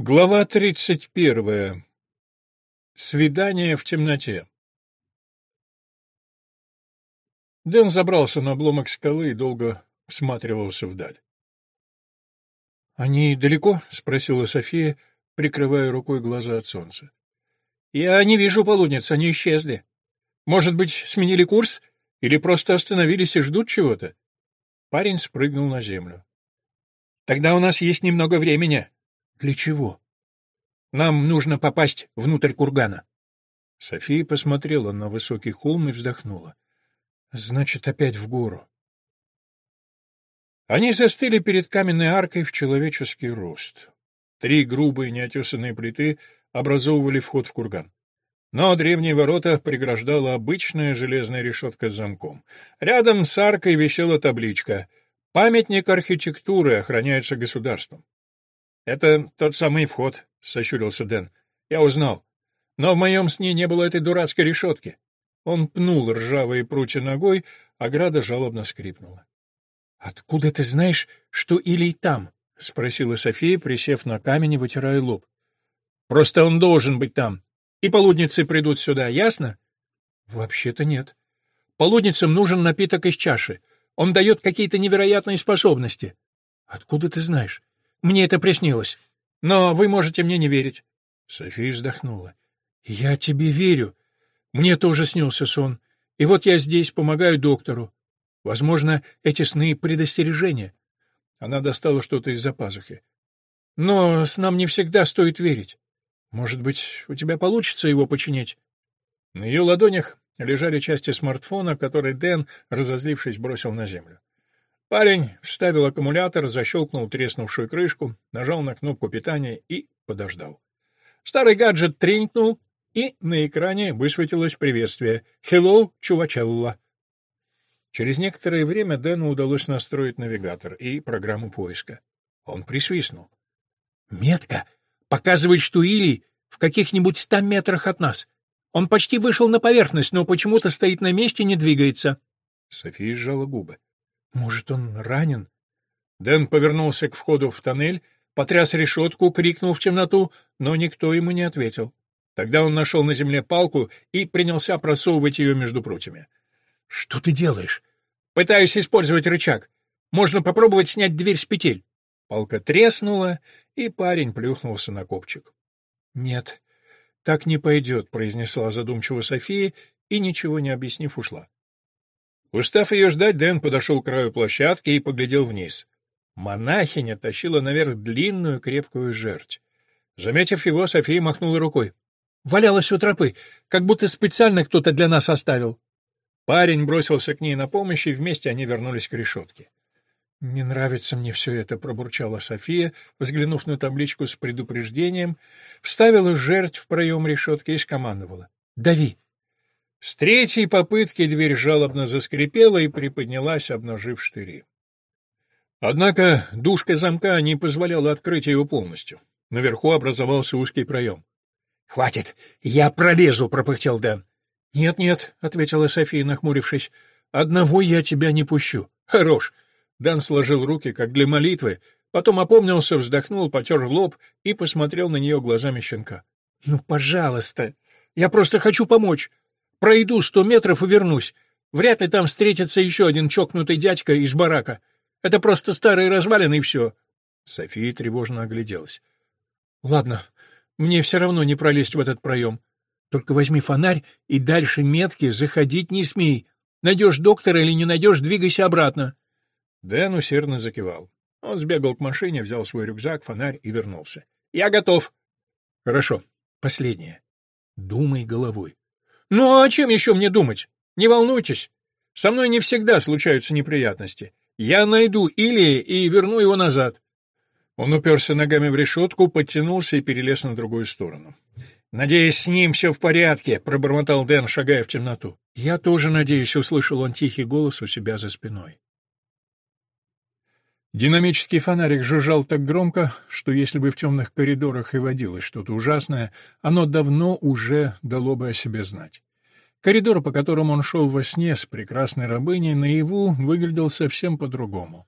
Глава тридцать первая. Свидание в темноте. Дэн забрался на обломок скалы и долго всматривался вдаль. «Они далеко?» — спросила София, прикрывая рукой глаза от солнца. «Я не вижу полудниц, они исчезли. Может быть, сменили курс или просто остановились и ждут чего-то?» Парень спрыгнул на землю. «Тогда у нас есть немного времени», для чего? Нам нужно попасть внутрь кургана. София посмотрела на высокий холм и вздохнула. Значит, опять в гору. Они застыли перед каменной аркой в человеческий рост. Три грубые неотесанные плиты образовывали вход в курган. Но древние ворота преграждала обычная железная решетка с замком. Рядом с аркой висела табличка «Памятник архитектуры охраняется государством». «Это тот самый вход», — сощурился Дэн. «Я узнал. Но в моем сне не было этой дурацкой решетки». Он пнул ржавые прутья ногой, а града жалобно скрипнула. «Откуда ты знаешь, что Илий там?» — спросила София, присев на камень и вытирая лоб. «Просто он должен быть там. И полудницы придут сюда, ясно?» «Вообще-то нет. Полудницам нужен напиток из чаши. Он дает какие-то невероятные способности». «Откуда ты знаешь?» Мне это приснилось. Но вы можете мне не верить. София вздохнула. Я тебе верю. Мне тоже снился сон. И вот я здесь, помогаю доктору. Возможно, эти сны — предостережения. Она достала что-то из-за пазухи. Но с нам не всегда стоит верить. Может быть, у тебя получится его починить? На ее ладонях лежали части смартфона, который Дэн, разозлившись, бросил на землю. Парень вставил аккумулятор, защелкнул треснувшую крышку, нажал на кнопку питания и подождал. Старый гаджет тренькнул, и на экране высветилось приветствие «Hello, чувачелла». Через некоторое время Дэну удалось настроить навигатор и программу поиска. Он присвистнул. «Метка показывает, что Или в каких-нибудь ста метрах от нас. Он почти вышел на поверхность, но почему-то стоит на месте и не двигается». София сжала губы. Может, он ранен? Дэн повернулся к входу в тоннель, потряс решетку, крикнул в темноту, но никто ему не ответил. Тогда он нашел на земле палку и принялся просовывать ее между прутьями. — Что ты делаешь? — Пытаюсь использовать рычаг. Можно попробовать снять дверь с петель. Палка треснула, и парень плюхнулся на копчик. — Нет, так не пойдет, — произнесла задумчиво София и, ничего не объяснив, ушла. Устав ее ждать, Дэн подошел к краю площадки и поглядел вниз. Монахиня тащила наверх длинную крепкую жерть. Заметив его, София махнула рукой. «Валялась у тропы, как будто специально кто-то для нас оставил». Парень бросился к ней на помощь, и вместе они вернулись к решетке. «Не нравится мне все это», — пробурчала София, взглянув на табличку с предупреждением, вставила жертв в проем решетки и скомандовала. «Дави!» С третьей попытки дверь жалобно заскрипела и приподнялась, обнажив штыри. Однако душка замка не позволяла открыть ее полностью. Наверху образовался узкий проем. «Хватит, я пролезу», — пропыхтел Дэн. «Нет-нет», — ответила София, нахмурившись, — «одного я тебя не пущу». «Хорош». Дэн сложил руки, как для молитвы, потом опомнился, вздохнул, потер лоб и посмотрел на нее глазами щенка. «Ну, пожалуйста, я просто хочу помочь. Пройду сто метров и вернусь. Вряд ли там встретится еще один чокнутый дядька из барака. Это просто старые развалины и все. София тревожно огляделась. — Ладно, мне все равно не пролезть в этот проем. Только возьми фонарь и дальше метки заходить не смей. Найдешь доктора или не найдешь, двигайся обратно. Дэн усердно закивал. Он сбегал к машине, взял свой рюкзак, фонарь и вернулся. — Я готов. — Хорошо. Последнее. Думай головой. Ну а чем еще мне думать? Не волнуйтесь. Со мной не всегда случаются неприятности. Я найду Илия и верну его назад. Он уперся ногами в решетку, подтянулся и перелез на другую сторону. «Надеюсь, с ним все в порядке», — пробормотал Дэн, шагая в темноту. «Я тоже надеюсь», — услышал он тихий голос у себя за спиной. Динамический фонарик жужжал так громко, что если бы в темных коридорах и водилось что-то ужасное, оно давно уже дало бы о себе знать. Коридор, по которому он шел во сне с прекрасной рабыней, наяву выглядел совсем по-другому.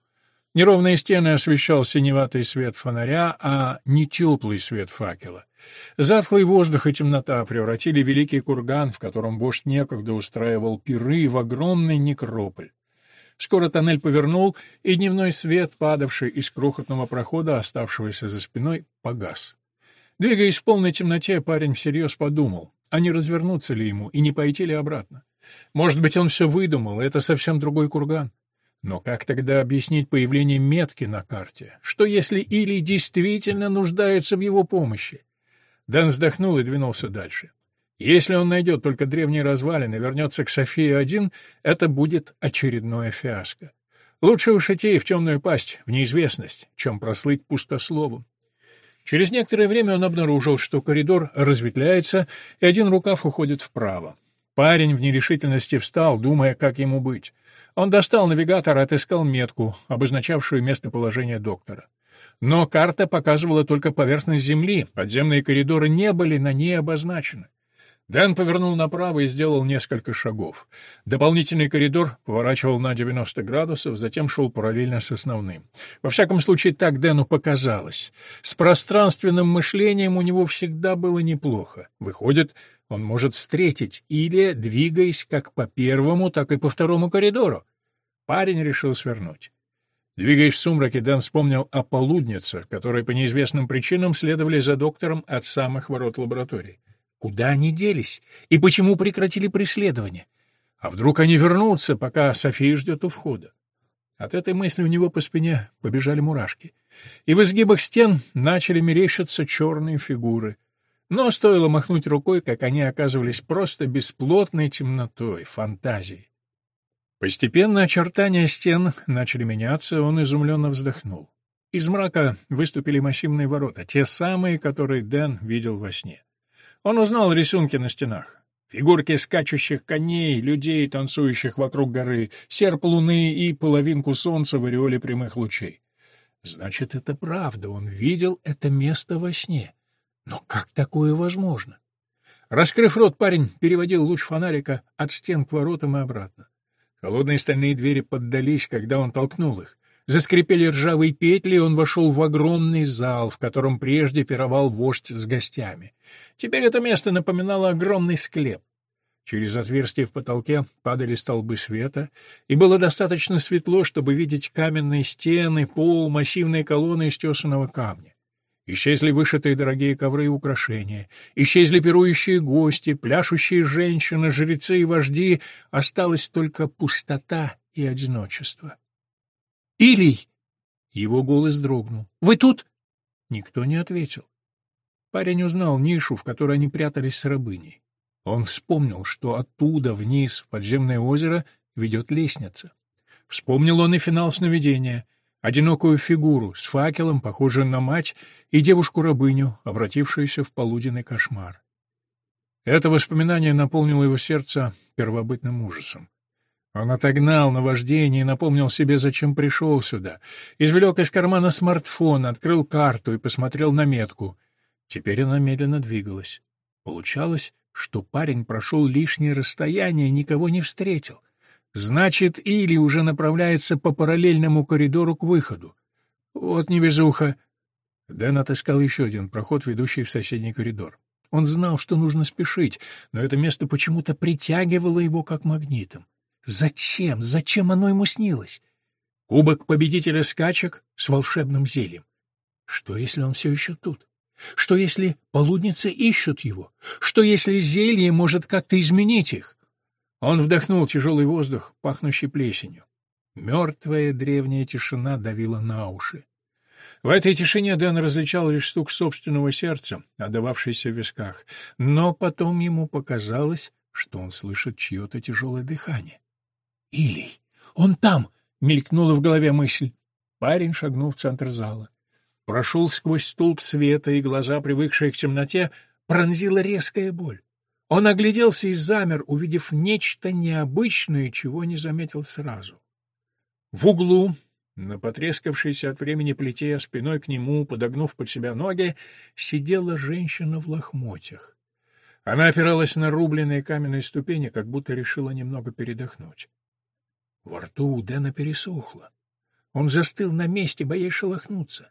Неровные стены освещал синеватый свет фонаря, а не теплый свет факела. Затхлый воздух и темнота превратили великий курган, в котором вождь некогда устраивал пиры, в огромный некрополь. Скоро тоннель повернул, и дневной свет, падавший из крохотного прохода, оставшегося за спиной, погас. Двигаясь в полной темноте, парень всерьез подумал, а не развернуться ли ему и не пойти ли обратно. Может быть, он все выдумал, это совсем другой курган. Но как тогда объяснить появление метки на карте? Что если Или действительно нуждается в его помощи? Дэн вздохнул и двинулся дальше. Если он найдет только древние развалины, вернется к Софии-1, это будет очередное фиаско. Лучше уж идти в темную пасть, в неизвестность, чем прослыть пустословом. Через некоторое время он обнаружил, что коридор разветвляется, и один рукав уходит вправо. Парень в нерешительности встал, думая, как ему быть. Он достал навигатор и отыскал метку, обозначавшую местоположение доктора. Но карта показывала только поверхность Земли, подземные коридоры не были на ней обозначены. Дэн повернул направо и сделал несколько шагов. Дополнительный коридор поворачивал на 90 градусов, затем шел параллельно с основным. Во всяком случае, так Дэну показалось. С пространственным мышлением у него всегда было неплохо. Выходит, он может встретить или, двигаясь как по первому, так и по второму коридору. Парень решил свернуть. Двигаясь в сумраке, Дэн вспомнил о полудницах, которые по неизвестным причинам следовали за доктором от самых ворот лаборатории. Куда они делись? И почему прекратили преследование? А вдруг они вернутся, пока София ждет у входа? От этой мысли у него по спине побежали мурашки. И в изгибах стен начали мерещиться черные фигуры. Но стоило махнуть рукой, как они оказывались просто бесплотной темнотой, фантазией. Постепенно очертания стен начали меняться, он изумленно вздохнул. Из мрака выступили массивные ворота, те самые, которые Дэн видел во сне. Он узнал рисунки на стенах. Фигурки скачущих коней, людей, танцующих вокруг горы, серп луны и половинку солнца в ореоле прямых лучей. Значит, это правда, он видел это место во сне. Но как такое возможно? Раскрыв рот, парень переводил луч фонарика от стен к воротам и обратно. Холодные стальные двери поддались, когда он толкнул их. Заскрипели ржавые петли, и он вошел в огромный зал, в котором прежде пировал вождь с гостями. Теперь это место напоминало огромный склеп. Через отверстие в потолке падали столбы света, и было достаточно светло, чтобы видеть каменные стены, пол, массивные колонны из тесаного камня. Исчезли вышитые дорогие ковры и украшения, исчезли пирующие гости, пляшущие женщины, жрецы и вожди, осталась только пустота и одиночество. «Илий!» Его голос дрогнул. «Вы тут?» Никто не ответил. Парень узнал нишу, в которой они прятались с рабыней. Он вспомнил, что оттуда вниз в подземное озеро ведет лестница. Вспомнил он и финал сновидения — одинокую фигуру с факелом, похожую на мать, и девушку-рабыню, обратившуюся в полуденный кошмар. Это воспоминание наполнило его сердце первобытным ужасом. Он отогнал наваждение и напомнил себе, зачем пришел сюда. Извлек из кармана смартфон, открыл карту и посмотрел на метку. Теперь она медленно двигалась. Получалось, что парень прошел лишнее расстояние и никого не встретил. Значит, Или уже направляется по параллельному коридору к выходу. Вот невезуха. Дэн отыскал еще один проход, ведущий в соседний коридор. Он знал, что нужно спешить, но это место почему-то притягивало его как магнитом. Зачем? Зачем оно ему снилось? Кубок победителя скачек с волшебным зельем. Что, если он все еще тут? Что, если полудницы ищут его? Что, если зелье может как-то изменить их? Он вдохнул тяжелый воздух, пахнущий плесенью. Мертвая древняя тишина давила на уши. В этой тишине Дэн различал лишь стук собственного сердца, отдававшийся в висках, но потом ему показалось, что он слышит чье-то тяжелое дыхание. «Илий! Он там!» — мелькнула в голове мысль. Парень шагнул в центр зала. Прошел сквозь столб света, и глаза, привыкшие к темноте, пронзила резкая боль. Он огляделся и замер, увидев нечто необычное, чего не заметил сразу. В углу, на потрескавшейся от времени плите, спиной к нему, подогнув под себя ноги, сидела женщина в лохмотьях. Она опиралась на рубленные каменные ступени, как будто решила немного передохнуть. Во рту у Дэна пересохло. Он застыл на месте, боясь шелохнуться.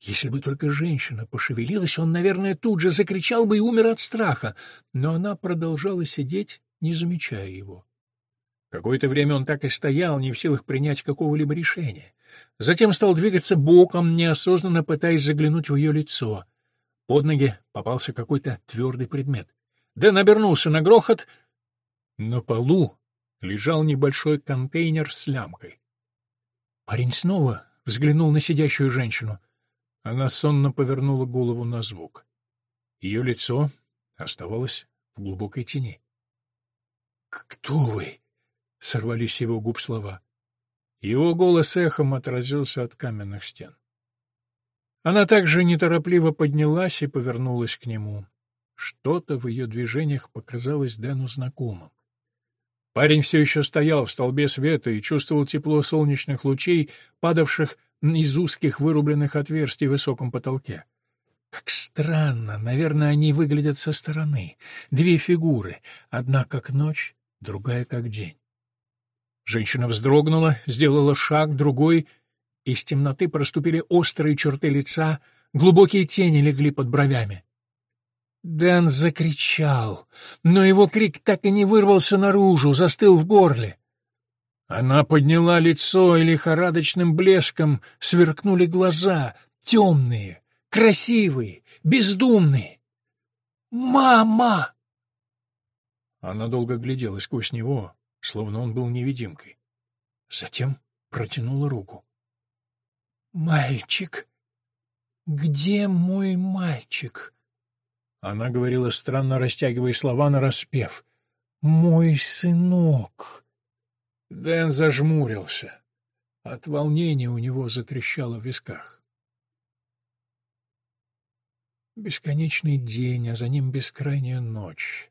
Если бы только женщина пошевелилась, он, наверное, тут же закричал бы и умер от страха, но она продолжала сидеть, не замечая его. Какое-то время он так и стоял, не в силах принять какого-либо решения. Затем стал двигаться боком, неосознанно пытаясь заглянуть в ее лицо. Под ноги попался какой-то твердый предмет. Дэн обернулся на грохот. На полу лежал небольшой контейнер с лямкой. Парень снова взглянул на сидящую женщину. Она сонно повернула голову на звук. Ее лицо оставалось в глубокой тени. «Кто вы?» — сорвались его губ слова. Его голос эхом отразился от каменных стен. Она также неторопливо поднялась и повернулась к нему. Что-то в ее движениях показалось Дэну знакомым. Парень все еще стоял в столбе света и чувствовал тепло солнечных лучей, падавших из узких вырубленных отверстий в высоком потолке. Как странно, наверное, они выглядят со стороны. Две фигуры, одна как ночь, другая как день. Женщина вздрогнула, сделала шаг, другой. Из темноты проступили острые черты лица, глубокие тени легли под бровями. Дэн закричал, но его крик так и не вырвался наружу, застыл в горле. Она подняла лицо, и лихорадочным блеском сверкнули глаза, темные, красивые, бездумные. «Мама!» Она долго глядела сквозь него, словно он был невидимкой. Затем протянула руку. «Мальчик! Где мой мальчик?» Она говорила, странно растягивая слова на распев. «Мой сынок!» Дэн зажмурился. От волнения у него затрещало в висках. Бесконечный день, а за ним бескрайняя ночь.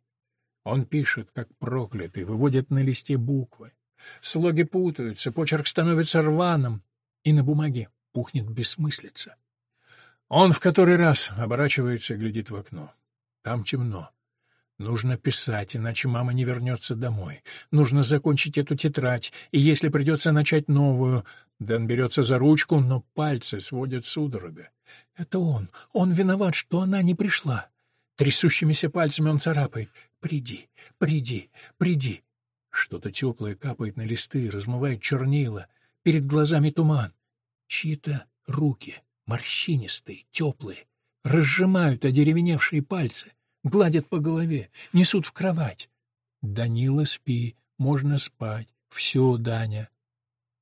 Он пишет, как проклятый, выводит на листе буквы. Слоги путаются, почерк становится рваным, и на бумаге пухнет бессмыслица. Он в который раз оборачивается и глядит в окно. Там темно. Нужно писать, иначе мама не вернется домой. Нужно закончить эту тетрадь, и если придется начать новую... Дэн берется за ручку, но пальцы сводят судорога. Это он. Он виноват, что она не пришла. Трясущимися пальцами он царапает. «Приди, приди, приди!» Что-то теплое капает на листы, размывает чернила. Перед глазами туман. Чьи-то руки, морщинистые, теплые, разжимают одеревеневшие пальцы, гладят по голове, несут в кровать. «Данила, спи, можно спать. Все, Даня».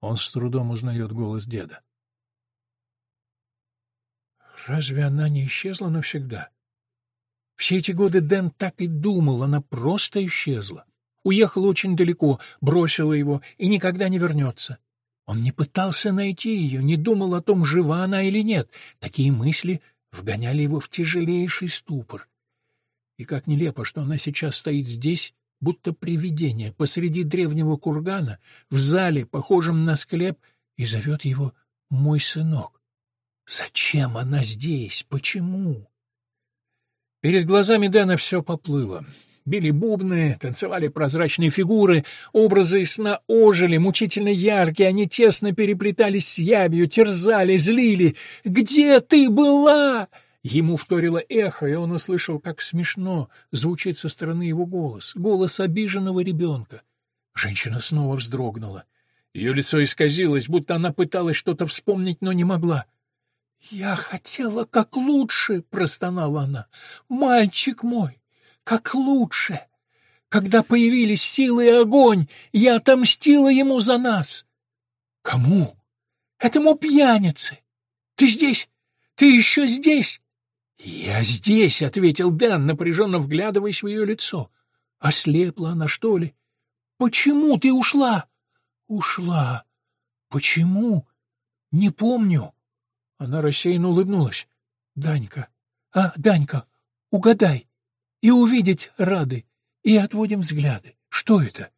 Он с трудом узнает голос деда. Разве она не исчезла навсегда? Все эти годы Дэн так и думал, она просто исчезла. Уехала очень далеко, бросила его и никогда не вернется. Он не пытался найти ее, не думал о том, жива она или нет. Такие мысли вгоняли его в тяжелейший ступор. И как нелепо, что она сейчас стоит здесь, будто привидение, посреди древнего кургана, в зале, похожем на склеп, и зовет его «мой сынок». Зачем она здесь? Почему? Перед глазами Дэна все поплыло. Били бубны, танцевали прозрачные фигуры, образы из сна ожили, мучительно яркие, они тесно переплетались с ябью, терзали, злили. «Где ты была?» Ему вторило эхо, и он услышал, как смешно звучит со стороны его голос, голос обиженного ребенка. Женщина снова вздрогнула. Ее лицо исказилось, будто она пыталась что-то вспомнить, но не могла. «Я хотела как лучше!» — простонала она. «Мальчик мой, как лучше! Когда появились силы и огонь, я отомстила ему за нас!» «Кому?» «Этому пьянице! Ты здесь? Ты еще здесь?» «Я здесь!» — ответил Дэн, напряженно вглядываясь в ее лицо. «Ослепла она, что ли? Почему ты ушла?» «Ушла. Почему? Не помню». Она рассеянно улыбнулась. «Данька, а, Данька, угадай. И увидеть рады, и отводим взгляды. Что это?»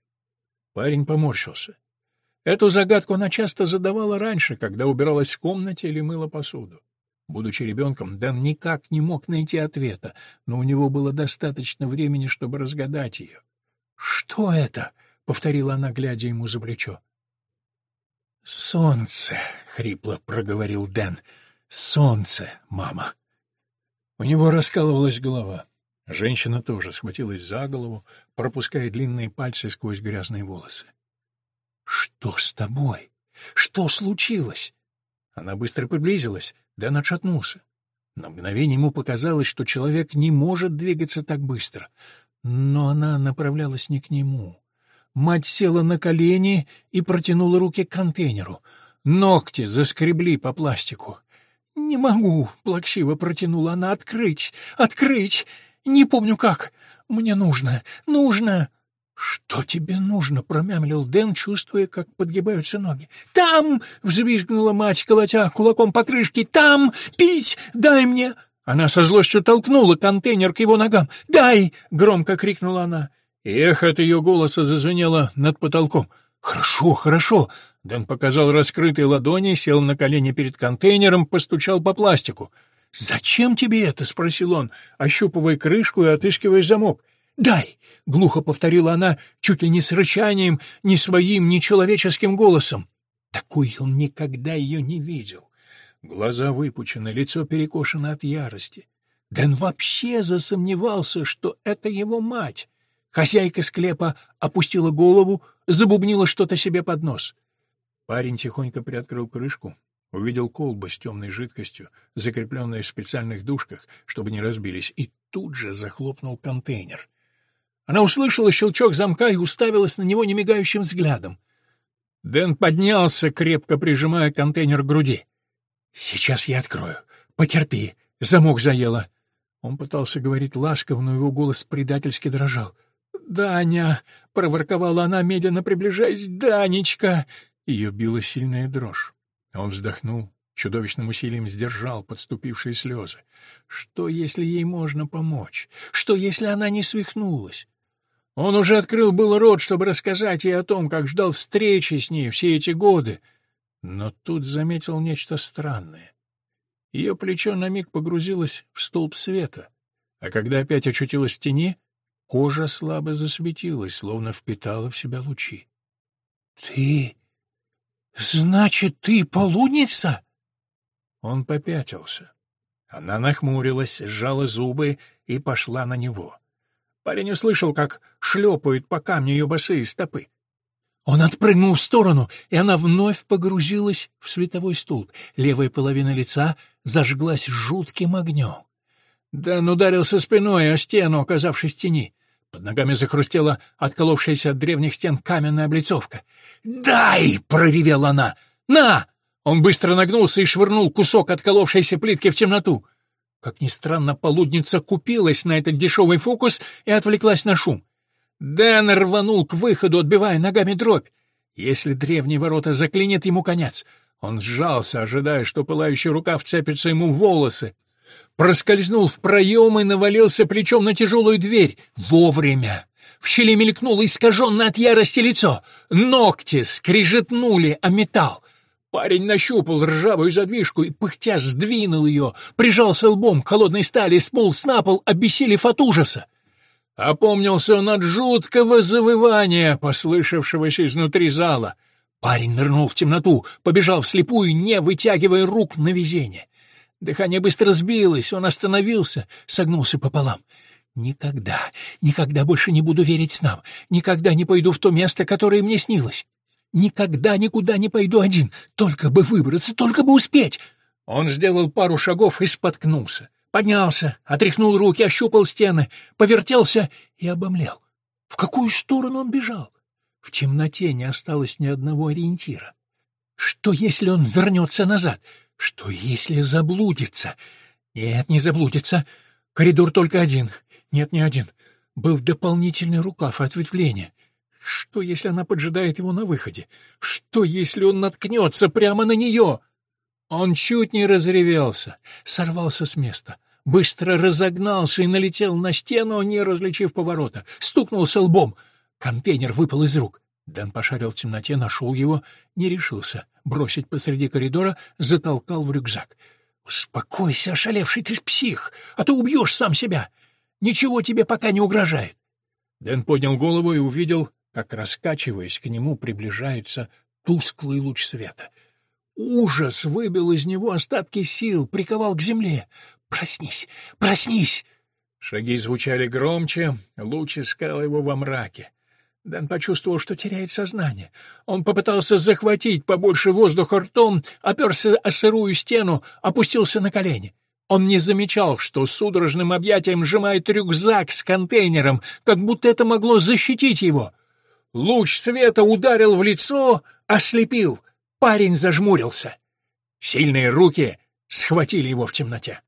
Парень поморщился. Эту загадку она часто задавала раньше, когда убиралась в комнате или мыла посуду. Будучи ребенком, Дэн никак не мог найти ответа, но у него было достаточно времени, чтобы разгадать ее. «Что это?» — повторила она, глядя ему за плечо. «Солнце!» — хрипло проговорил Дэн. «Солнце, мама!» У него раскалывалась голова. Женщина тоже схватилась за голову, пропуская длинные пальцы сквозь грязные волосы. «Что с тобой? Что случилось?» Она быстро приблизилась, Дэн отшатнулся. На мгновение ему показалось, что человек не может двигаться так быстро. Но она направлялась не к нему. Мать села на колени и протянула руки к контейнеру. Ногти заскребли по пластику. «Не могу», — плаксиво протянула она, — «открыть, открыть. Не помню как. Мне нужно, нужно». «Что тебе нужно?» — промямлил Дэн, чувствуя, как подгибаются ноги. «Там!» — взвизгнула мать, колотя кулаком по крышке. «Там! Пить! Дай мне!» Она со злостью толкнула контейнер к его ногам. «Дай!» — громко крикнула она. И эхо от ее голоса зазвенело над потолком. «Хорошо, хорошо!» Дэн показал раскрытые ладони, сел на колени перед контейнером, постучал по пластику. «Зачем тебе это?» — спросил он, ощупывая крышку и отыскивая замок. «Дай!» — глухо повторила она, чуть ли не с рычанием, не своим, не человеческим голосом. Такой он никогда ее не видел. Глаза выпучены, лицо перекошено от ярости. Дэн вообще засомневался, что это его мать. Хозяйка склепа опустила голову, забубнила что-то себе под нос. Парень тихонько приоткрыл крышку, увидел колбу с темной жидкостью, закрепленной в специальных дужках, чтобы не разбились, и тут же захлопнул контейнер. Она услышала щелчок замка и уставилась на него немигающим взглядом. Дэн поднялся, крепко прижимая контейнер к груди. «Сейчас я открою. Потерпи. Замок заело». Он пытался говорить ласково, но его голос предательски дрожал. «Даня!» — проворковала она, медленно приближаясь. «Данечка!» Ее била сильная дрожь. Он вздохнул, чудовищным усилием сдержал подступившие слезы. Что, если ей можно помочь? Что, если она не свихнулась? Он уже открыл был рот, чтобы рассказать ей о том, как ждал встречи с ней все эти годы, но тут заметил нечто странное. Ее плечо на миг погрузилось в столб света, а когда опять очутилась в тени, кожа слабо засветилась, словно впитала в себя лучи. — Ты... значит, ты полуница? Он попятился. Она нахмурилась, сжала зубы и пошла на него. Парень услышал, как шлепают по камню ее босые стопы. Он отпрыгнул в сторону, и она вновь погрузилась в световой столб. Левая половина лица зажглась жутким огнем. Дэн ударился спиной о стену, оказавшись в тени. Под ногами захрустела отколовшаяся от древних стен каменная облицовка. «Дай!» — проревела она. «На!» Он быстро нагнулся и швырнул кусок отколовшейся плитки в темноту. Как ни странно, полудница купилась на этот дешевый фокус и отвлеклась на шум. Дэн рванул к выходу, отбивая ногами дробь. Если древние ворота заклинит ему конец. Он сжался, ожидая, что пылающая рука вцепится ему в волосы. Проскользнул в проем и навалился плечом на тяжелую дверь. Вовремя. В щели мелькнуло искаженное от ярости лицо. Ногти скрижетнули о металл. Парень нащупал ржавую задвижку и, пыхтя, сдвинул ее, прижался лбом к холодной стали, сполз на пол, обессилев от ужаса. Опомнился он от жуткого завывания, послышавшегося изнутри зала. Парень нырнул в темноту, побежал вслепую, не вытягивая рук на везение. Дыхание быстро сбилось, он остановился, согнулся пополам. «Никогда, никогда больше не буду верить снам, никогда не пойду в то место, которое мне снилось. Никогда никуда не пойду один, только бы выбраться, только бы успеть!» Он сделал пару шагов и споткнулся. Поднялся, отряхнул руки, ощупал стены, повертелся и обомлел. В какую сторону он бежал? В темноте не осталось ни одного ориентира. Что, если он вернется назад? Что, если заблудится? Нет, не заблудится. Коридор только один. Нет, не один. Был дополнительный рукав ответвления. Что, если она поджидает его на выходе? Что, если он наткнется прямо на нее? Он чуть не разревелся, сорвался с места, быстро разогнался и налетел на стену, не различив поворота, стукнулся лбом. Контейнер выпал из рук. Дэн пошарил в темноте, нашел его, не решился. Бросить посреди коридора, затолкал в рюкзак. «Успокойся, ошалевший ты псих, а то убьешь сам себя. Ничего тебе пока не угрожает». Дэн поднял голову и увидел, как, раскачиваясь к нему, приближается тусклый луч света. Ужас выбил из него остатки сил, приковал к земле. «Проснись! Проснись!» Шаги звучали громче, луч искал его во мраке. Дэн почувствовал, что теряет сознание. Он попытался захватить побольше воздуха ртом, оперся о сырую стену, опустился на колени. Он не замечал, что судорожным объятием сжимает рюкзак с контейнером, как будто это могло защитить его. Луч света ударил в лицо, ослепил. Парень зажмурился. Сильные руки схватили его в темноте.